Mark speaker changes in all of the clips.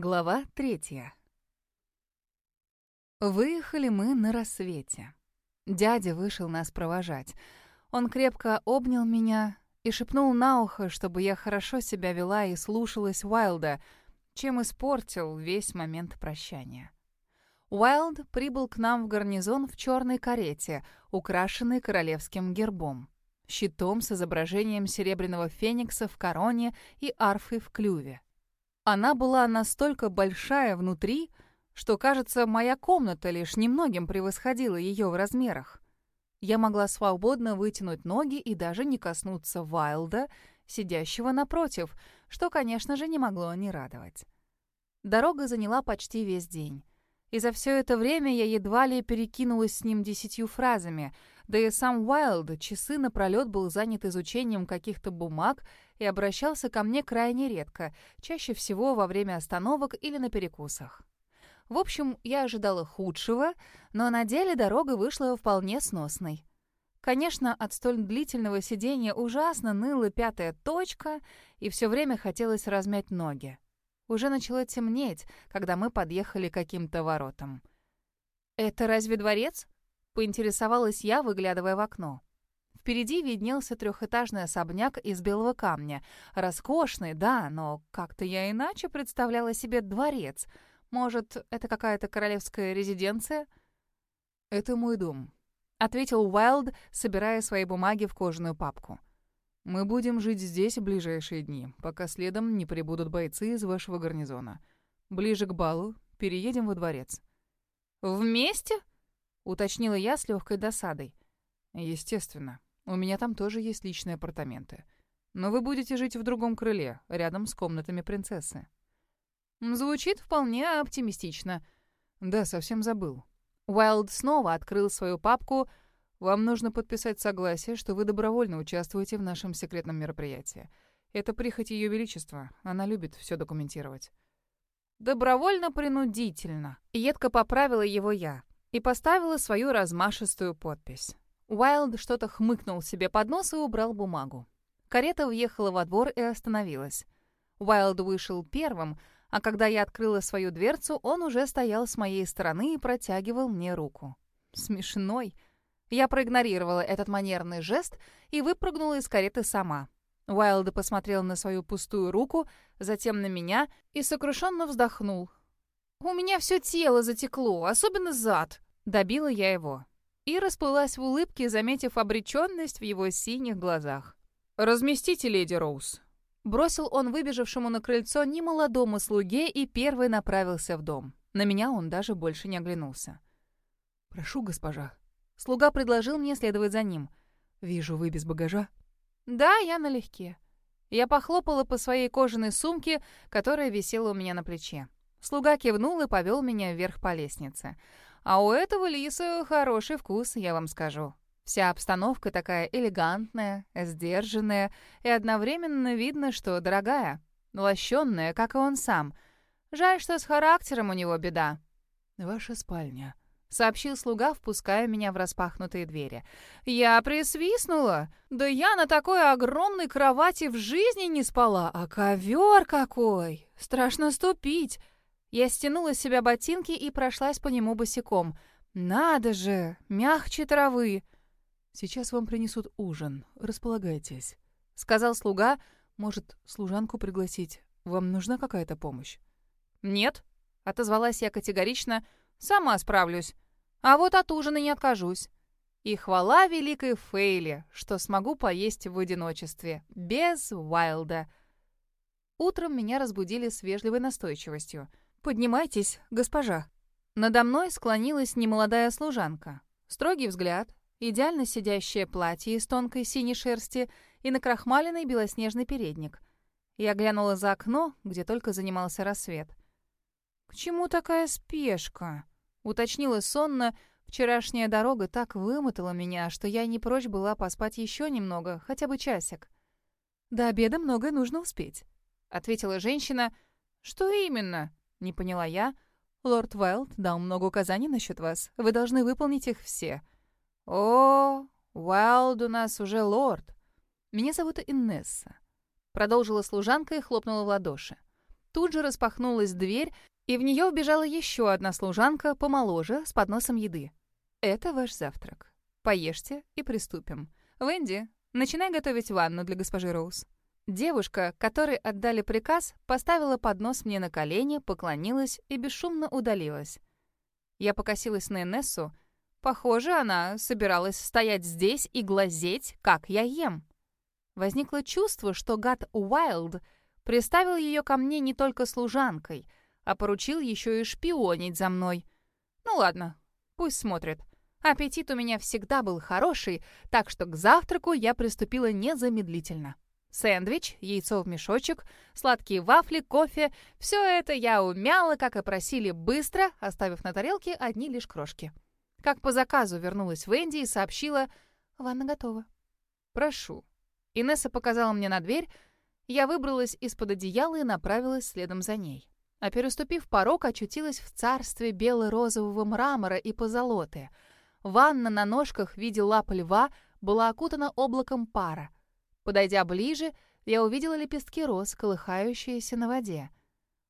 Speaker 1: Глава третья. Выехали мы на рассвете. Дядя вышел нас провожать. Он крепко обнял меня и шепнул на ухо, чтобы я хорошо себя вела и слушалась Уайлда, чем испортил весь момент прощания. Уайлд прибыл к нам в гарнизон в черной карете, украшенной королевским гербом, щитом с изображением серебряного феникса в короне и арфой в клюве. Она была настолько большая внутри, что, кажется, моя комната лишь немногим превосходила ее в размерах. Я могла свободно вытянуть ноги и даже не коснуться Вайлда, сидящего напротив, что, конечно же, не могло не радовать. Дорога заняла почти весь день. И за все это время я едва ли перекинулась с ним десятью фразами, да и сам Уайлд часы напролет был занят изучением каких-то бумаг и обращался ко мне крайне редко, чаще всего во время остановок или на перекусах. В общем, я ожидала худшего, но на деле дорога вышла вполне сносной. Конечно, от столь длительного сидения ужасно ныла пятая точка, и все время хотелось размять ноги. Уже начало темнеть, когда мы подъехали к каким-то воротам. «Это разве дворец?» — поинтересовалась я, выглядывая в окно. Впереди виднелся трехэтажный особняк из белого камня. Роскошный, да, но как-то я иначе представляла себе дворец. Может, это какая-то королевская резиденция? «Это мой дом», — ответил Уайлд, собирая свои бумаги в кожаную папку. Мы будем жить здесь в ближайшие дни, пока следом не прибудут бойцы из вашего гарнизона. Ближе к балу переедем во дворец». «Вместе?» — уточнила я с легкой досадой. «Естественно. У меня там тоже есть личные апартаменты. Но вы будете жить в другом крыле, рядом с комнатами принцессы». Звучит вполне оптимистично. Да, совсем забыл. Уайлд снова открыл свою папку — вам нужно подписать согласие, что вы добровольно участвуете в нашем секретном мероприятии. Это прихоть Ее Величества. Она любит все документировать. Добровольно-принудительно. Едко поправила его я и поставила свою размашистую подпись. Уайлд что-то хмыкнул себе под нос и убрал бумагу. Карета въехала во двор и остановилась. Уайлд вышел первым, а когда я открыла свою дверцу, он уже стоял с моей стороны и протягивал мне руку. Смешной. Я проигнорировала этот манерный жест и выпрыгнула из кареты сама. Уайлд посмотрел на свою пустую руку, затем на меня и сокрушенно вздохнул. «У меня все тело затекло, особенно зад», — добила я его. И расплылась в улыбке, заметив обреченность в его синих глазах. «Разместите, леди Роуз». Бросил он выбежавшему на крыльцо немолодому слуге и первый направился в дом. На меня он даже больше не оглянулся. «Прошу, госпожа», Слуга предложил мне следовать за ним. «Вижу, вы без багажа». «Да, я налегке». Я похлопала по своей кожаной сумке, которая висела у меня на плече. Слуга кивнул и повел меня вверх по лестнице. А у этого лиса хороший вкус, я вам скажу. Вся обстановка такая элегантная, сдержанная, и одновременно видно, что дорогая, лощенная, как и он сам. Жаль, что с характером у него беда. «Ваша спальня», — сообщил слуга, впуская меня в распахнутые двери. Я присвистнула. Да я на такой огромной кровати в жизни не спала, а ковер какой! Страшно ступить. Я стянула с себя ботинки и прошлась по нему босиком. Надо же, мягче травы.
Speaker 2: Сейчас вам принесут ужин. Располагайтесь, —
Speaker 1: сказал слуга.
Speaker 2: Может, служанку пригласить? Вам нужна какая-то помощь?
Speaker 1: Нет, — отозвалась я категорично, — Сама справлюсь. А вот от ужина не откажусь. И хвала великой Фейле, что смогу поесть в одиночестве, без Уайлда. Утром меня разбудили с вежливой настойчивостью. «Поднимайтесь, госпожа». Надо мной склонилась немолодая служанка. Строгий взгляд, идеально сидящее платье из тонкой синей шерсти и накрахмаленный белоснежный передник. Я глянула за окно, где только занимался рассвет. «К чему такая спешка?» Уточнила сонно, вчерашняя дорога так вымотала меня, что я не прочь была поспать еще немного, хотя бы часик. «До обеда многое нужно успеть», — ответила женщина. «Что именно?» — не поняла я. «Лорд Вайлд дал много указаний насчет вас. Вы должны выполнить их все». «О, Уайлд у нас уже лорд. Меня зовут Иннесса», — продолжила служанка и хлопнула в ладоши. тут же распахнулась дверь, и в нее убежала еще одна служанка помоложе с подносом еды. «Это ваш завтрак. Поешьте и приступим. Венди, начинай готовить ванну для госпожи Роуз». Девушка, которой отдали приказ, поставила поднос мне на колени, поклонилась и бесшумно удалилась. Я покосилась на Энессу. Похоже, она собиралась стоять здесь и глазеть, как я ем. Возникло чувство, что гад Уайлд приставил ее ко мне не только служанкой, а поручил еще и шпионить за мной. Ну ладно, пусть смотрит. Аппетит у меня всегда был хороший, так что к завтраку я приступила незамедлительно. Сэндвич, яйцо в мешочек, сладкие вафли, кофе — все это я умяла, как и просили, быстро, оставив на тарелке одни лишь крошки. Как по заказу вернулась Венди и сообщила «Ванна готова». «Прошу». Инесса показала мне на дверь, я выбралась из-под одеяла и направилась следом за ней. А переступив порог, очутилась в царстве бело-розового мрамора и позолоты. Ванна на ножках в виде лап льва была окутана облаком пара — Подойдя ближе, я увидела лепестки роз, колыхающиеся на воде.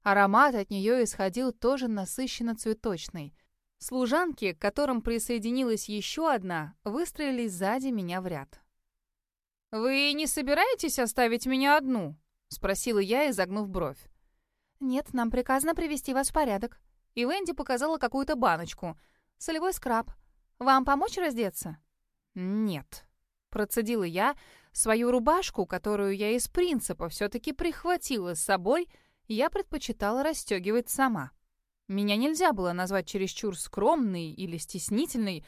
Speaker 1: Аромат от нее исходил тоже насыщенно цветочный. Служанки, к которым присоединилась еще одна, выстроились сзади меня в ряд. «Вы не собираетесь оставить меня одну?» — спросила я, изогнув бровь. «Нет, нам приказано привести вас в порядок». И Венди показала какую-то баночку. Солевой скраб. «Вам помочь раздеться?» «Нет», — процедила я, Свою рубашку, которую я из принципа все-таки прихватила с собой, я предпочитала расстегивать сама. Меня нельзя было назвать чересчур скромной или стеснительной,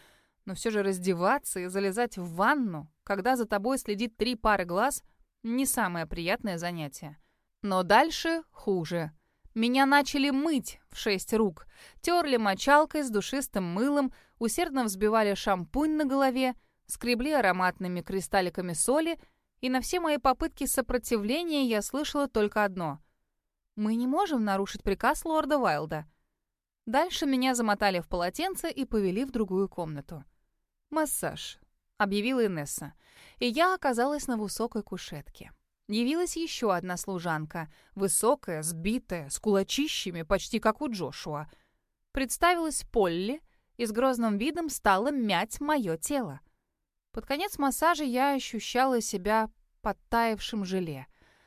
Speaker 1: но все же раздеваться и залезать в ванну, когда за тобой следит три пары глаз, не самое приятное занятие. Но дальше хуже. Меня начали мыть в шесть рук, терли мочалкой с душистым мылом, усердно взбивали шампунь на голове — скребли ароматными кристалликами соли, и на все мои попытки сопротивления я слышала только одно. «Мы не можем нарушить приказ лорда Вайлда». Дальше меня замотали в полотенце и повели в другую комнату. «Массаж», — объявила Инесса, и я оказалась на высокой кушетке. Явилась еще одна служанка, высокая, сбитая, с кулачищами, почти как у Джошуа. Представилась Полли и с грозным видом стала мять мое тело. Под конец массажа я ощущала себя подтаявшим желе.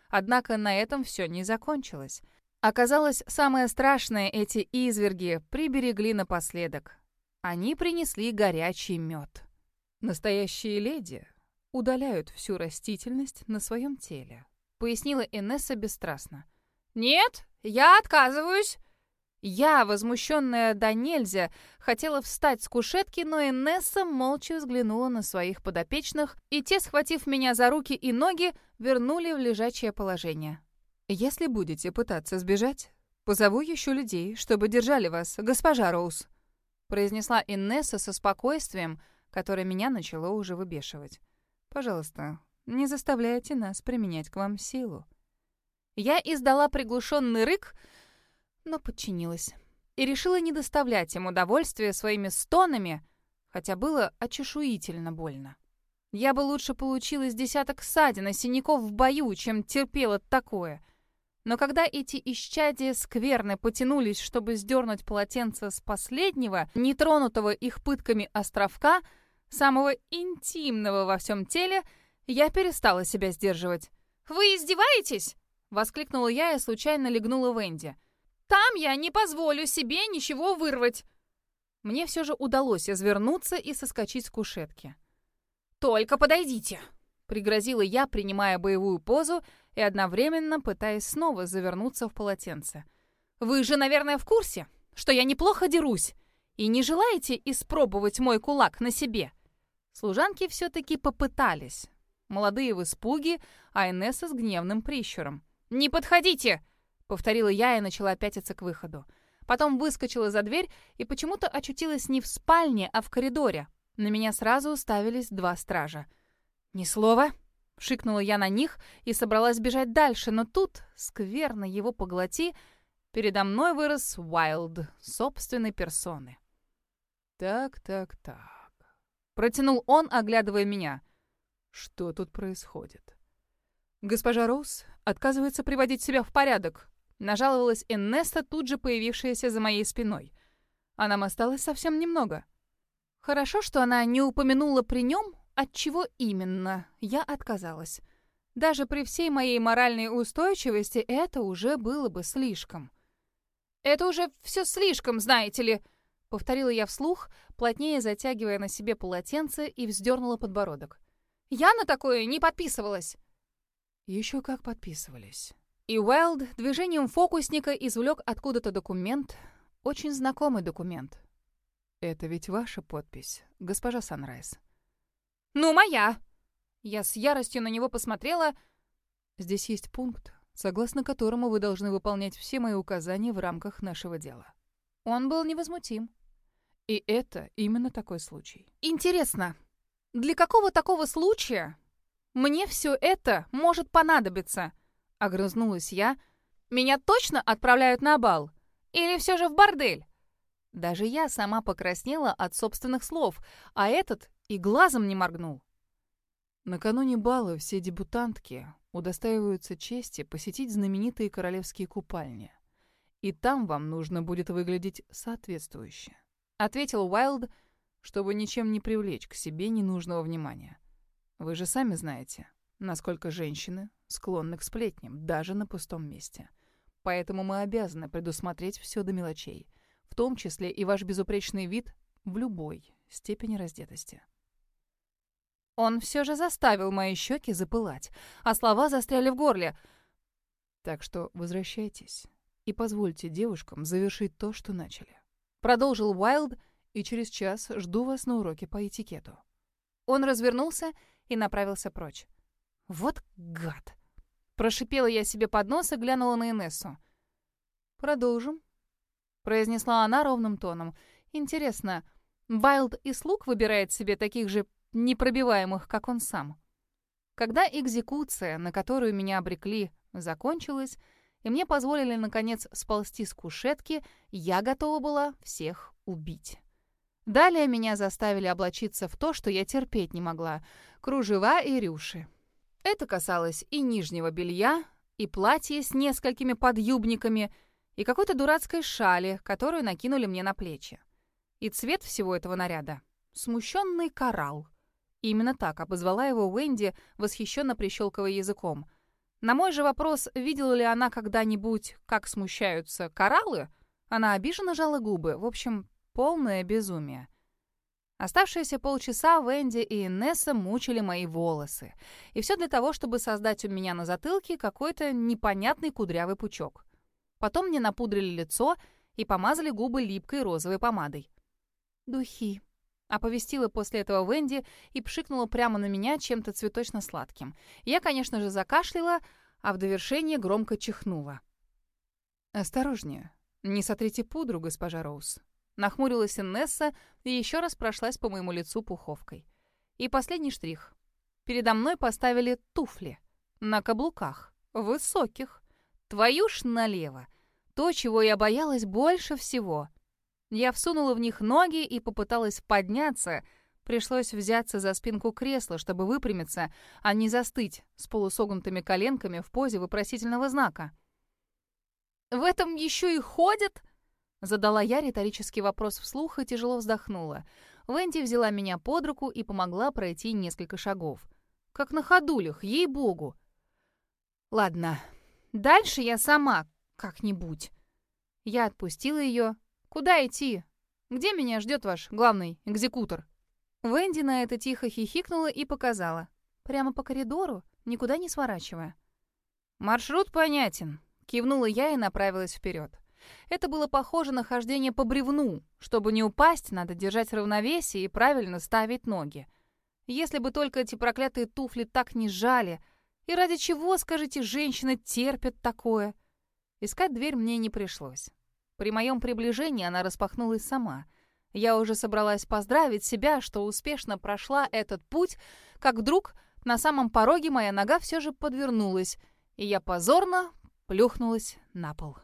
Speaker 1: Однако на этом все не закончилось. Оказалось, самое страшное эти изверги приберегли напоследок. Они принесли горячий мед. Настоящие леди удаляют всю растительность на своем теле, пояснила Инесса бесстрастно. «Нет, я отказываюсь!» Я, возмущенная до нельзя, хотела встать с кушетки, но Инесса молча взглянула на своих подопечных, и те, схватив меня за руки и ноги, вернули в лежачее положение. «Если будете пытаться сбежать, позову еще людей, чтобы держали вас, госпожа Роуз», произнесла Инесса со спокойствием, которое меня начало уже выбешивать. «Пожалуйста, не заставляйте нас применять к вам силу». Я издала приглушенный рык, но подчинилась. И решила не доставлять им удовольствия своими стонами, хотя было очешуительно больно. Я бы лучше получила из десяток ссадин и синяков в бою, чем терпела такое. Но когда эти исчадия скверны потянулись, чтобы сдернуть полотенце с последнего, нетронутого их пытками островка, самого интимного во всем теле, я перестала себя сдерживать. «Вы издеваетесь?» — воскликнула я и случайно легнула Венди. Там я не позволю себе ничего вырвать. Мне все же удалось извернуться и соскочить с кушетки. «Только подойдите!» — пригрозила я, принимая боевую позу и одновременно пытаясь снова завернуться в полотенце. «Вы же, наверное, в курсе, что я неплохо дерусь, и не желаете испробовать мой кулак на себе?» Служанки все-таки попытались. Молодые в испуге, а Инесса с гневным прищуром. «Не подходите!» Повторила я и начала пятиться к выходу. Потом выскочила за дверь и почему-то очутилась не в спальне, а в коридоре. На меня сразу уставились два стража. «Ни слова!» — шикнула я на них и собралась бежать дальше, но тут, скверно его поглоти, передо мной вырос Уайлд собственной персоны. «Так, так, так...» — протянул он, оглядывая меня. «Что тут происходит?» «Госпожа Роуз отказывается приводить себя в порядок», Нажаловалась Эннеста, тут же появившаяся за моей спиной. А нам осталось совсем немного. Хорошо, что она не упомянула при нем, от чего именно я отказалась. Даже при всей моей моральной устойчивости это уже было бы слишком. «Это уже все слишком, знаете ли», — повторила я вслух, плотнее затягивая на себе полотенце и вздернула подбородок. «Я на такое не подписывалась».
Speaker 2: Еще как подписывались.
Speaker 1: И Уайлд движением фокусника извлек откуда-то документ, очень знакомый документ.
Speaker 2: «Это ведь ваша подпись, госпожа Санрайз?»
Speaker 1: «Ну, моя!» Я с яростью на него посмотрела.
Speaker 2: «Здесь есть пункт, согласно которому вы должны выполнять все мои указания в рамках нашего дела».
Speaker 1: Он был невозмутим.
Speaker 2: И это именно такой случай.
Speaker 1: «Интересно, для какого такого случая мне все это может понадобиться?» Огрызнулась я. «Меня точно отправляют на бал? Или все же в бордель?» Даже я сама покраснела от собственных слов, а этот и глазом не моргнул.
Speaker 2: Накануне бала все дебютантки удостаиваются чести посетить знаменитые королевские купальни. И там вам нужно будет выглядеть соответствующе. Ответил Уайлд, чтобы ничем не привлечь к себе ненужного внимания. Вы же сами знаете, насколько женщины склонны к сплетням, даже на пустом месте. Поэтому мы обязаны предусмотреть все до мелочей, в том числе и ваш безупречный вид в любой степени раздетости.
Speaker 1: Он все же заставил мои щеки запылать, а слова застряли в горле.
Speaker 2: Так что возвращайтесь и позвольте девушкам завершить то, что начали.
Speaker 1: Продолжил Уайлд,
Speaker 2: и через час жду вас на уроке по этикету.
Speaker 1: Он развернулся и направился прочь. Вот гад! Прошипела я себе под нос и глянула на Инессу.
Speaker 2: «Продолжим», —
Speaker 1: произнесла она ровным тоном. «Интересно, Вайлд и слуг выбирает себе таких же непробиваемых, как он сам. Когда экзекуция, на которую меня обрекли, закончилась, и мне позволили, наконец, сползти с кушетки, я готова была всех убить. Далее меня заставили облачиться в то, что я терпеть не могла — кружева и рюши. Это касалось и нижнего белья, и платья с несколькими подъюбниками, и какой-то дурацкой шали, которую накинули мне на плечи. И цвет всего этого наряда — смущенный коралл. Именно так обозвала его Уэнди, восхищенно прищелкивая языком. На мой же вопрос, видела ли она когда-нибудь, как смущаются кораллы, она обиженно жала губы. В общем, полное безумие. Оставшиеся полчаса Венди и Инесса мучили мои волосы. И все для того, чтобы создать у меня на затылке какой-то непонятный кудрявый пучок. Потом мне напудрили лицо и помазали губы липкой розовой помадой. «Духи», Оповестила после этого Венди и пшикнула прямо на меня чем-то цветочно-сладким. Я, конечно же, закашляла, а в довершение громко чихнула.
Speaker 2: «Осторожнее, не сотрите пудру, госпожа Роуз».
Speaker 1: Нахмурилась Иннесса и еще раз прошлась по моему лицу пуховкой. И последний штрих. Передо мной поставили туфли. На каблуках. Высоких. Твою ж налево. То, чего я боялась больше всего — я всунула в них ноги и попыталась подняться. Пришлось взяться за спинку кресла, чтобы выпрямиться, а не застыть с полусогнутыми коленками в позе вопросительного знака. «В этом еще и ходят?» Задала я риторический вопрос вслух и тяжело вздохнула. Венди взяла меня под руку и помогла пройти несколько шагов. Как на ходулях, ей-богу. Ладно, дальше я сама как-нибудь. Я отпустила ее, «Куда идти? Где меня ждет ваш главный экзекутор?» Венди на это тихо хихикнула и показала. Прямо по коридору, никуда не сворачивая. «Маршрут понятен», — кивнула я и направилась вперед. Это было похоже на хождение по бревну. Чтобы не упасть, надо держать равновесие и правильно ставить ноги. Если бы только эти проклятые туфли так не сжали. И ради чего, скажите, женщины терпят такое? Искать дверь мне не пришлось. При моем приближении она распахнулась сама. Я уже собралась поздравить себя, что успешно прошла этот путь, как вдруг на самом пороге моя нога все же подвернулась, и я позорно плюхнулась на пол.